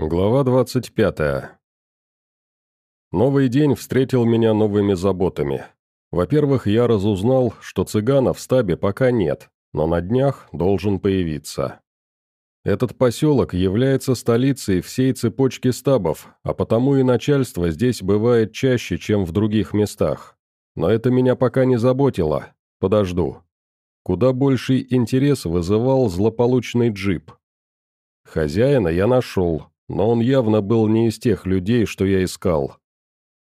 Глава 25. Новый день встретил меня новыми заботами. Во-первых, я разузнал, что цыгана в стабе пока нет, но на днях должен появиться. Этот поселок является столицей всей цепочки стабов, а потому и начальство здесь бывает чаще, чем в других местах. Но это меня пока не заботило. Подожду. Куда больший интерес вызывал злополучный джип. Хозяина я нашел, но он явно был не из тех людей, что я искал.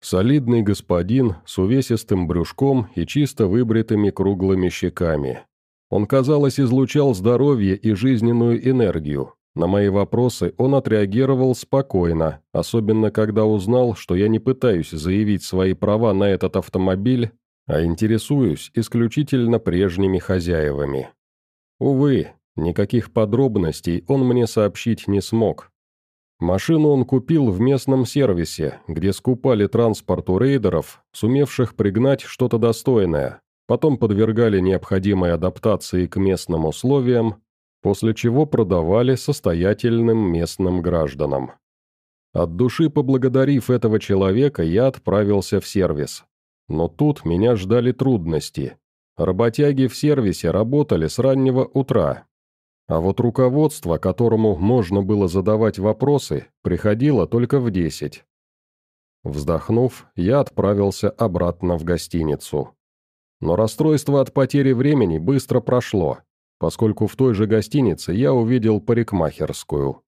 Солидный господин с увесистым брюшком и чисто выбритыми круглыми щеками. Он, казалось, излучал здоровье и жизненную энергию. На мои вопросы он отреагировал спокойно, особенно когда узнал, что я не пытаюсь заявить свои права на этот автомобиль, а интересуюсь исключительно прежними хозяевами. Увы, никаких подробностей он мне сообщить не смог, Машину он купил в местном сервисе, где скупали транспорт у рейдеров, сумевших пригнать что-то достойное, потом подвергали необходимой адаптации к местным условиям, после чего продавали состоятельным местным гражданам. От души поблагодарив этого человека, я отправился в сервис. Но тут меня ждали трудности. Работяги в сервисе работали с раннего утра, а вот руководство, которому можно было задавать вопросы, приходило только в десять. Вздохнув, я отправился обратно в гостиницу. Но расстройство от потери времени быстро прошло, поскольку в той же гостинице я увидел парикмахерскую.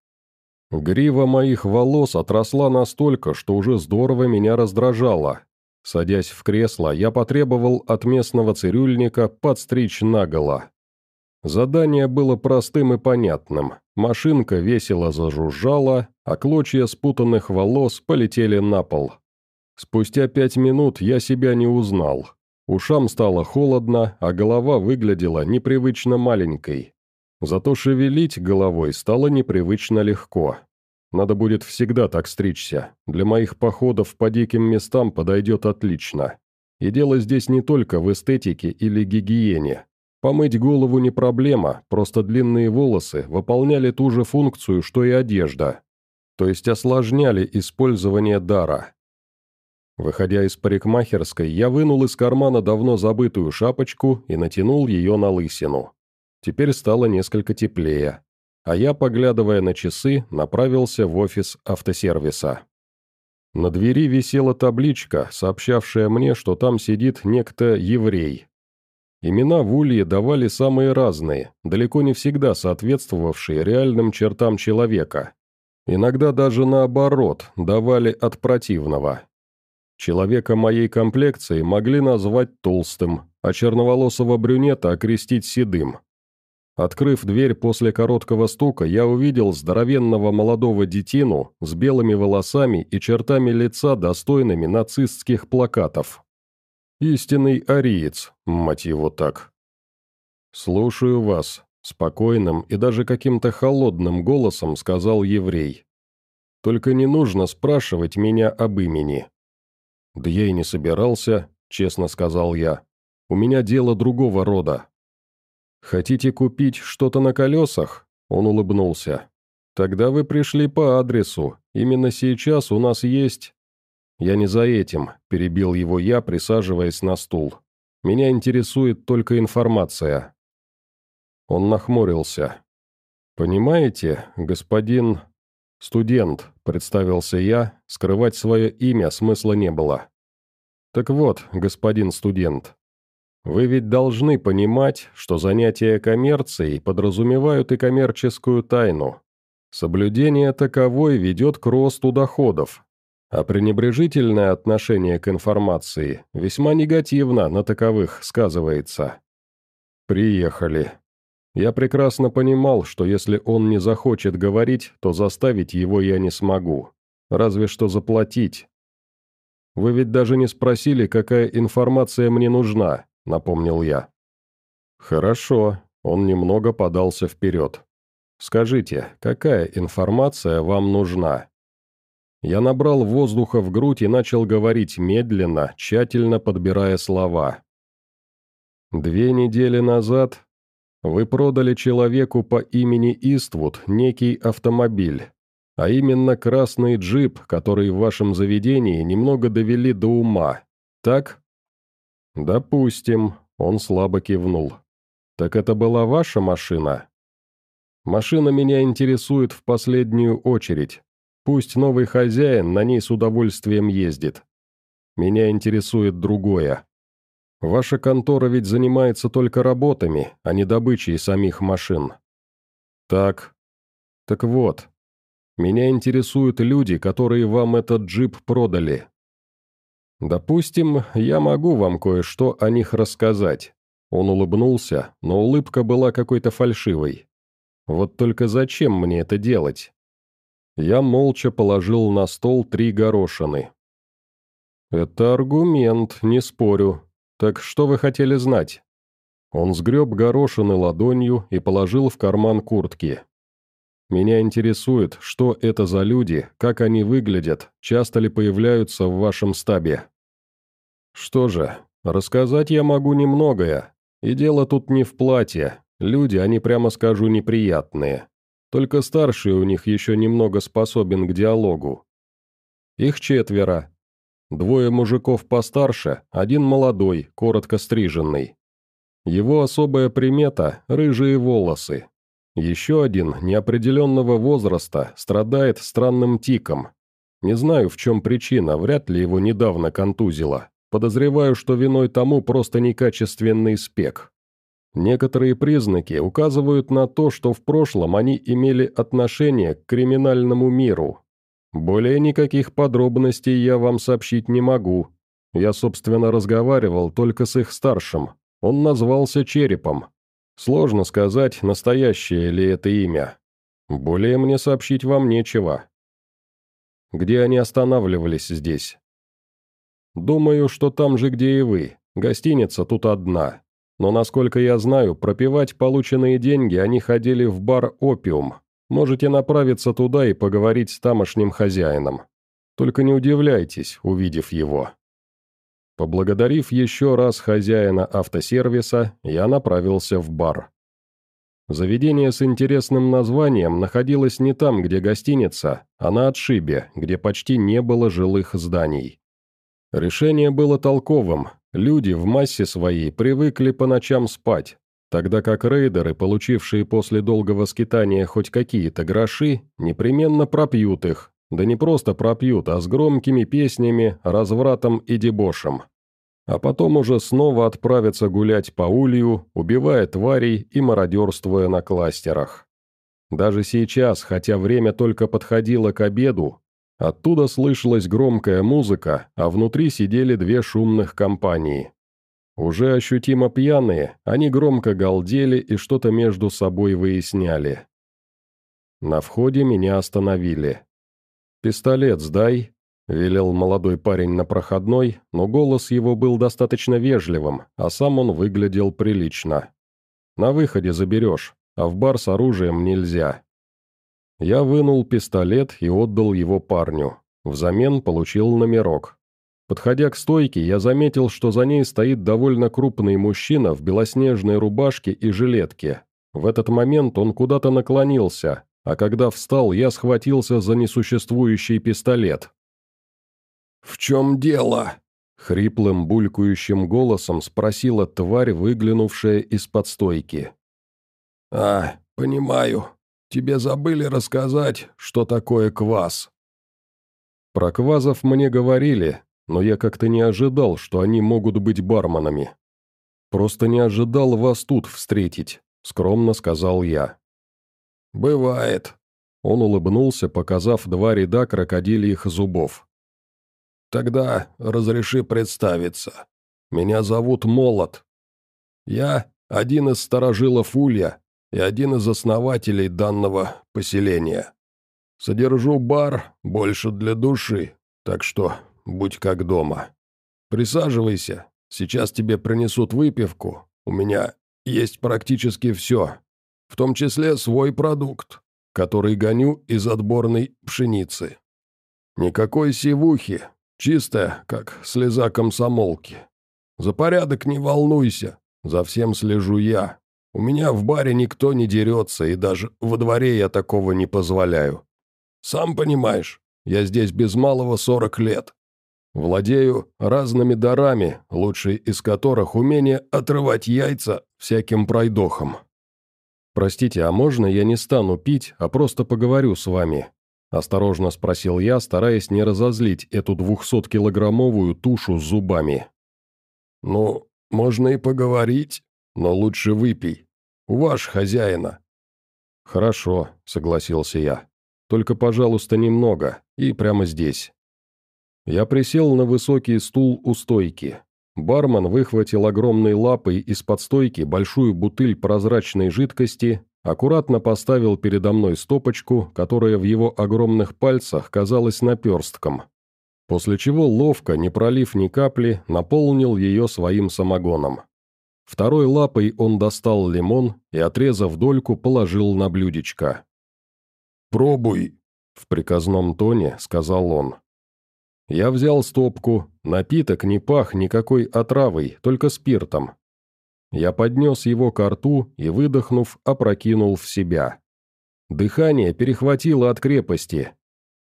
Грива моих волос отросла настолько, что уже здорово меня раздражало. Садясь в кресло, я потребовал от местного цирюльника подстричь наголо. Задание было простым и понятным. Машинка весело зажужжала, а клочья спутанных волос полетели на пол. Спустя пять минут я себя не узнал. Ушам стало холодно, а голова выглядела непривычно маленькой. Зато шевелить головой стало непривычно легко. Надо будет всегда так стричься. Для моих походов по диким местам подойдет отлично. И дело здесь не только в эстетике или гигиене. Помыть голову не проблема, просто длинные волосы выполняли ту же функцию, что и одежда, то есть осложняли использование дара. Выходя из парикмахерской, я вынул из кармана давно забытую шапочку и натянул ее на лысину. Теперь стало несколько теплее, а я, поглядывая на часы, направился в офис автосервиса. На двери висела табличка, сообщавшая мне, что там сидит некто еврей, Имена в Улье давали самые разные, далеко не всегда соответствовавшие реальным чертам человека. Иногда даже наоборот, давали от противного. Человека моей комплекции могли назвать толстым, а черноволосого брюнета окрестить седым. Открыв дверь после короткого стука, я увидел здоровенного молодого детину с белыми волосами и чертами лица, достойными нацистских плакатов. Истинный ариец, мать его так. «Слушаю вас», — спокойным и даже каким-то холодным голосом сказал еврей. «Только не нужно спрашивать меня об имени». «Да я и не собирался», — честно сказал я. «У меня дело другого рода». «Хотите купить что-то на колесах?» Он улыбнулся. «Тогда вы пришли по адресу. Именно сейчас у нас есть...» «Я не за этим», – перебил его я, присаживаясь на стул. «Меня интересует только информация». Он нахмурился. «Понимаете, господин...» «Студент», – представился я, скрывать свое имя смысла не было. «Так вот, господин студент, вы ведь должны понимать, что занятия коммерцией подразумевают и коммерческую тайну. Соблюдение таковой ведет к росту доходов, а пренебрежительное отношение к информации весьма негативно на таковых сказывается. Приехали. Я прекрасно понимал, что если он не захочет говорить, то заставить его я не смогу. Разве что заплатить. Вы ведь даже не спросили, какая информация мне нужна, напомнил я. Хорошо, он немного подался вперед. Скажите, какая информация вам нужна? Я набрал воздуха в грудь и начал говорить медленно, тщательно подбирая слова. «Две недели назад вы продали человеку по имени Иствуд некий автомобиль. а именно красный джип, который в вашем заведении немного довели до ума. Так?» «Допустим», — он слабо кивнул. «Так это была ваша машина?» «Машина меня интересует в последнюю очередь. Пусть новый хозяин на ней с удовольствием ездит. Меня интересует другое. Ваша контора ведь занимается только работами, а не добычей самих машин. Так. Так вот. Меня интересуют люди, которые вам этот джип продали. Допустим, я могу вам кое-что о них рассказать. Он улыбнулся, но улыбка была какой-то фальшивой. Вот только зачем мне это делать? Я молча положил на стол три горошины. «Это аргумент, не спорю. Так что вы хотели знать?» Он сгреб горошины ладонью и положил в карман куртки. «Меня интересует, что это за люди, как они выглядят, часто ли появляются в вашем стабе?» «Что же, рассказать я могу немногое. И дело тут не в платье. Люди, они, прямо скажу, неприятные. Только старший у них еще немного способен к диалогу. Их четверо, Двое мужиков постарше, один молодой, коротко стриженный. Его особая примета – рыжие волосы. Еще один, неопределенного возраста, страдает странным тиком. Не знаю, в чем причина, вряд ли его недавно контузило. Подозреваю, что виной тому просто некачественный спек. Некоторые признаки указывают на то, что в прошлом они имели отношение к криминальному миру, более никаких подробностей я вам сообщить не могу. Я, собственно, разговаривал только с их старшим. Он назвался Черепом. Сложно сказать, настоящее ли это имя. Более мне сообщить вам нечего. Где они останавливались здесь? Думаю, что там же, где и вы. Гостиница тут одна. Но, насколько я знаю, пропивать полученные деньги они ходили в бар «Опиум», Можете направиться туда и поговорить с тамошним хозяином. Только не удивляйтесь, увидев его». Поблагодарив еще раз хозяина автосервиса, я направился в бар. Заведение с интересным названием находилось не там, где гостиница, а на отшибе, где почти не было жилых зданий. Решение было толковым, люди в массе своей привыкли по ночам спать, тогда как рейдеры, получившие после долгого скитания хоть какие-то гроши, непременно пропьют их, да не просто пропьют, а с громкими песнями, развратом и дебошем. А потом уже снова отправятся гулять по улью, убивая тварей и мародерствуя на кластерах. Даже сейчас, хотя время только подходило к обеду, оттуда слышалась громкая музыка, а внутри сидели две шумных компании. Уже ощутимо пьяные, они громко галдели и что-то между собой выясняли. На входе меня остановили. «Пистолет сдай», — велел молодой парень на проходной, но голос его был достаточно вежливым, а сам он выглядел прилично. «На выходе заберешь, а в бар с оружием нельзя». Я вынул пистолет и отдал его парню. Взамен получил номерок, Подходя к стойке, я заметил, что за ней стоит довольно крупный мужчина в белоснежной рубашке и жилетке. В этот момент он куда-то наклонился, а когда встал, я схватился за несуществующий пистолет. «В чем дело?» — хриплым, булькающим голосом спросила тварь, выглянувшая из-под стойки. «А, понимаю. Тебе забыли рассказать, что такое квас». Про квазов мне говорили, но я как-то не ожидал, что они могут быть барменами. Просто не ожидал вас тут встретить», — скромно сказал я. «Бывает». Он улыбнулся, показав два ряда крокодильих зубов. «Тогда разреши представиться. Меня зовут Молот. Я один из старожилов Улья и один из основателей данного поселения. Содержу бар больше для души, так что будь как дома. Присаживайся, сейчас тебе принесут выпивку, у меня есть практически все, в том числе свой продукт, который гоню из отборной пшеницы. Никакой сивухи, чистая, как слеза комсомолки. За порядок не волнуйся, за всем слежу я. У меня в баре никто не дерется, и даже во дворе я такого не позволяю. Сам понимаешь, я здесь без малого сорок лет. Владею разными дарами, лучший из которых умение отрывать яйца всяким пройдохам. «Простите, а можно я не стану пить, а просто поговорю с вами?» Осторожно спросил я, стараясь не разозлить эту двухсоткилограммовую тушу с зубами. «Ну, можно и поговорить, но лучше выпей. У ваш хозяина». «Хорошо», — согласился я. «Только, пожалуйста, немного, и прямо здесь». Я присел на высокий стул у стойки. Бармен выхватил огромной лапой из-под стойки большую бутыль прозрачной жидкости, аккуратно поставил передо мной стопочку, которая в его огромных пальцах казалась наперстком, после чего ловко, не пролив ни капли, наполнил ее своим самогоном. Второй лапой он достал лимон и, отрезав дольку, положил на блюдечко. «Пробуй», — в приказном тоне сказал он. Я взял стопку, напиток не пах никакой отравой, только спиртом. Я поднес его к рту и, выдохнув, опрокинул в себя. Дыхание перехватило от крепости.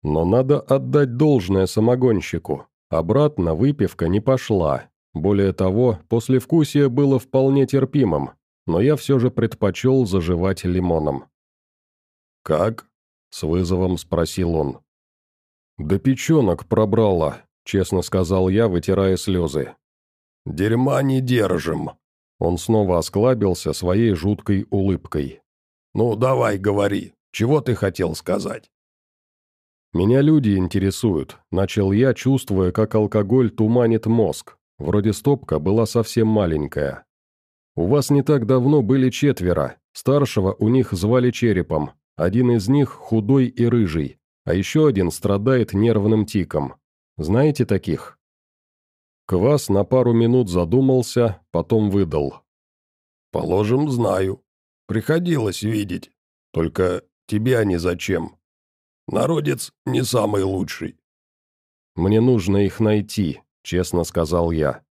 Но надо отдать должное самогонщику. Обратно выпивка не пошла. Более того, послевкусие было вполне терпимым, но я все же предпочел заживать лимоном. «Как?» — с вызовом спросил он. «Да печенок пробрала», — честно сказал я, вытирая слезы. «Дерьма не держим», — он снова осклабился своей жуткой улыбкой. «Ну, давай, говори, чего ты хотел сказать?» «Меня люди интересуют», — начал я, чувствуя, как алкоголь туманит мозг. Вроде стопка была совсем маленькая. «У вас не так давно были четверо. Старшего у них звали Черепом. Один из них худой и рыжий а еще один страдает нервным тиком. Знаете таких?» Квас на пару минут задумался, потом выдал. «Положим, знаю. Приходилось видеть. Только тебе они зачем? Народец не самый лучший». «Мне нужно их найти», — честно сказал я.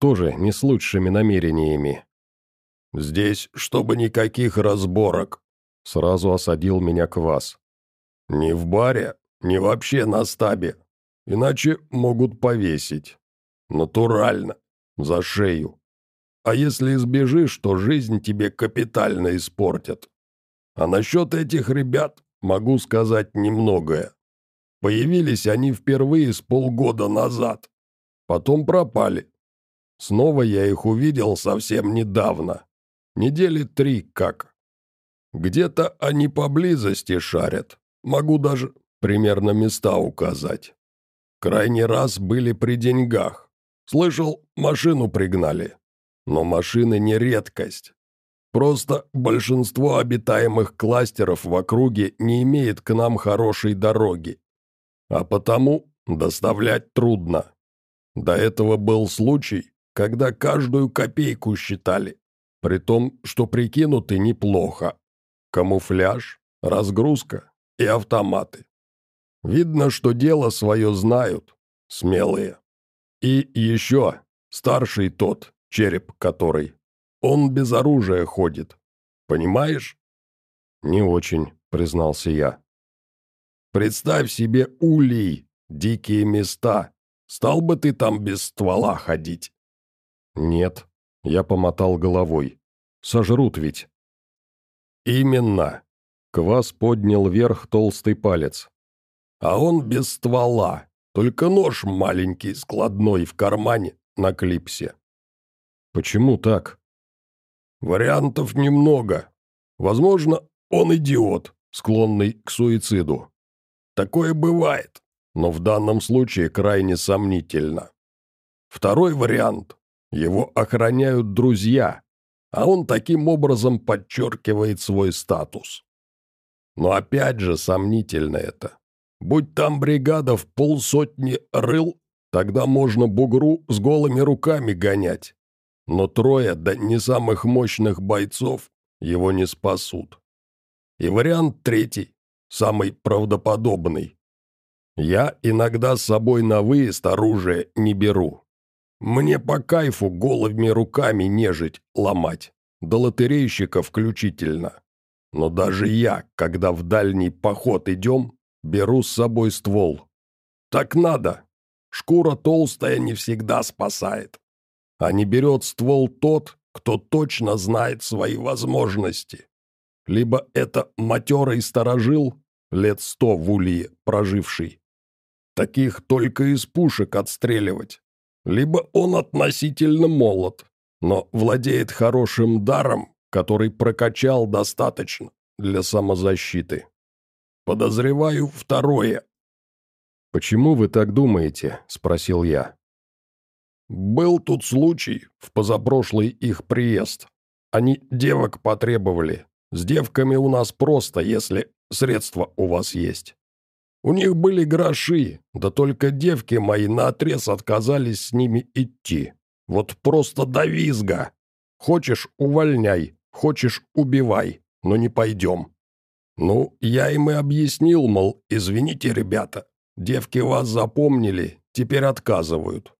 «Тоже не с лучшими намерениями». «Здесь, чтобы никаких разборок», — сразу осадил меня Квас. «Не в баре, не вообще на стабе. Иначе могут повесить. Натурально. За шею. А если избежишь, то жизнь тебе капитально испортят. А насчет этих ребят могу сказать немногое. Появились они впервые с полгода назад. Потом пропали. Снова я их увидел совсем недавно. Недели три как. Где-то они поблизости шарят. Могу даже примерно места указать. Крайний раз были при деньгах. Слышал, машину пригнали. Но машины не редкость. Просто большинство обитаемых кластеров в округе не имеет к нам хорошей дороги. А потому доставлять трудно. До этого был случай, когда каждую копейку считали, при том, что прикинуты неплохо. Камуфляж, разгрузка, и автоматы. Видно, что дело свое знают, смелые. И еще старший тот, череп который. Он без оружия ходит. Понимаешь? Не очень, признался я. Представь себе улей, дикие места. Стал бы ты там без ствола ходить? Нет, я помотал головой. Сожрут ведь. Именно. Квас поднял вверх толстый палец. «А он без ствола, только нож маленький, складной, в кармане, на клипсе». «Почему так?» «Вариантов немного. Возможно, он идиот, склонный к суициду. Такое бывает, но в данном случае крайне сомнительно. Второй вариант. Его охраняют друзья, а он таким образом подчеркивает свой статус. Но опять же сомнительно это. Будь там бригада в полсотни рыл, тогда можно бугру с голыми руками гонять. Но трое, да не самых мощных бойцов, его не спасут. И вариант третий, самый правдоподобный. Я иногда с собой на выезд оружие не беру. Мне по кайфу голыми руками нежить ломать, до лотерейщика включительно. Но даже я, когда в дальний поход идем, беру с собой ствол. Так надо. Шкура толстая не всегда спасает. А не берет ствол тот, кто точно знает свои возможности. Либо это матерый сторожил, лет сто в улье проживший. Таких только из пушек отстреливать. Либо он относительно молод, но владеет хорошим даром, который прокачал достаточно для самозащиты. Подозреваю второе. «Почему вы так думаете?» – спросил я. «Был тут случай в позапрошлый их приезд. Они девок потребовали. С девками у нас просто, если средства у вас есть. У них были гроши, да только девки мои наотрез отказались с ними идти. Вот просто до визга. Хочешь – увольняй, хочешь – убивай, но не пойдем. Ну, я им и объяснил, мол, извините, ребята, девки вас запомнили, теперь отказывают.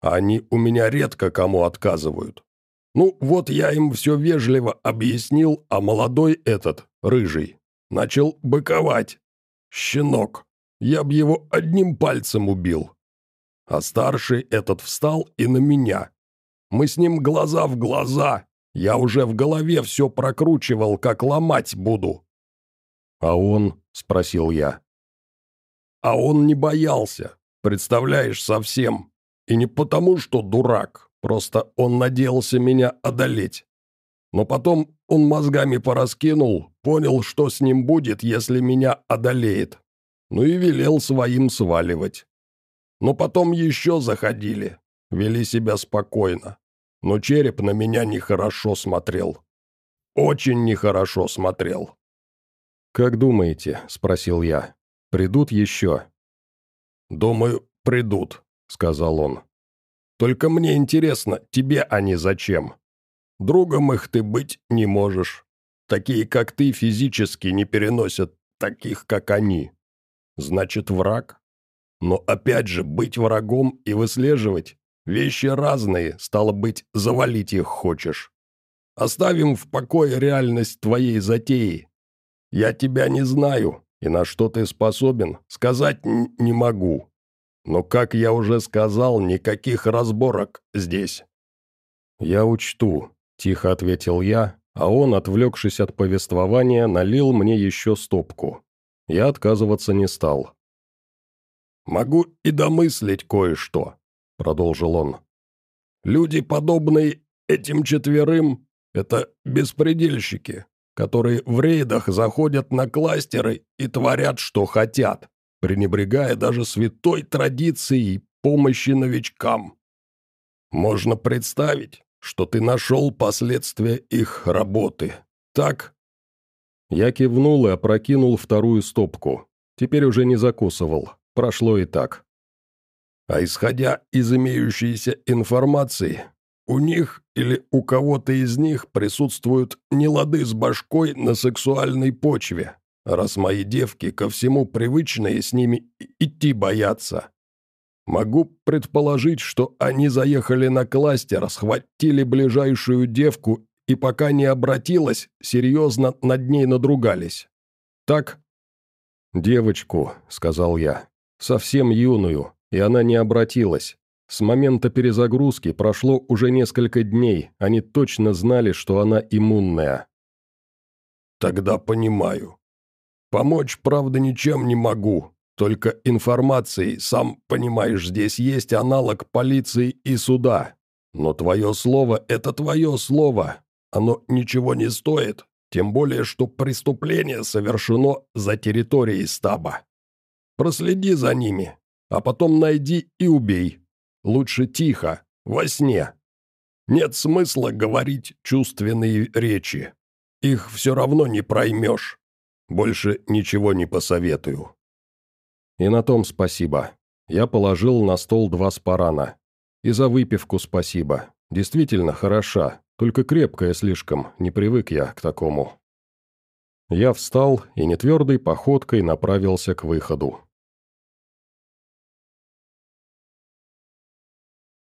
Они у меня редко кому отказывают. Ну, вот я им все вежливо объяснил, а молодой этот, рыжий, начал быковать. Щенок. Я б его одним пальцем убил. А старший этот встал и на меня. Мы с ним глаза в глаза. Я уже в голове все прокручивал, как ломать буду. «А он?» – спросил я. «А он не боялся, представляешь, совсем. И не потому, что дурак, просто он надеялся меня одолеть. Но потом он мозгами пораскинул, понял, что с ним будет, если меня одолеет. Ну и велел своим сваливать. Но потом еще заходили, вели себя спокойно. Но череп на меня нехорошо смотрел. Очень нехорошо смотрел. «Как думаете?» – спросил я. «Придут еще?» «Думаю, придут», – сказал он. «Только мне интересно, тебе они зачем? Другом их ты быть не можешь. Такие, как ты, физически не переносят таких, как они. Значит, враг? Но опять же, быть врагом и выслеживать – вещи разные, стало быть, завалить их хочешь. Оставим в покое реальность твоей затеи. Я тебя не знаю, и на что ты способен, сказать не могу. Но, как я уже сказал, никаких разборок здесь». «Я учту», – тихо ответил я, а он, отвлекшись от повествования, налил мне еще стопку. Я отказываться не стал. «Могу и домыслить кое-что», – продолжил он. «Люди, подобные этим четверым, это беспредельщики, которые в рейдах заходят на кластеры и творят, что хотят, пренебрегая даже святой традицией помощи новичкам. Можно представить, что ты нашел последствия их работы. Так?» Я кивнул и опрокинул вторую стопку. Теперь уже не закусывал. Прошло и так. А исходя из имеющейся информации, у них или у кого-то из них присутствуют нелады с башкой на сексуальной почве, раз мои девки ко всему привычные с ними идти боятся. Могу предположить, что они заехали на кластер, схватили ближайшую девку и пока не обратилась, серьезно над ней надругались. Так? «Девочку», — сказал я, — «совсем юную, и она не обратилась. С момента перезагрузки прошло уже несколько дней, они точно знали, что она иммунная». «Тогда понимаю. Помочь, правда, ничем не могу, только информацией, сам понимаешь, здесь есть аналог полиции и суда. Но твое слово – это твое слово. Оно ничего не стоит, тем более, что преступление совершено за территорией стаба. Проследи за ними, а потом найди и убей. Лучше тихо, во сне. Нет смысла говорить чувственные речи. Их все равно не проймешь. Больше ничего не посоветую. И на том спасибо. Я положил на стол два спарана. И за выпивку спасибо. Действительно хороша, только крепкая слишком, не привык я к такому. Я встал и нетвердой походкой направился к выходу.